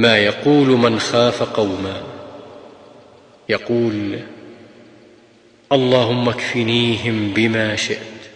ما يقول من خاف قوما. يقول اللهم اكفنيهم بما شئت.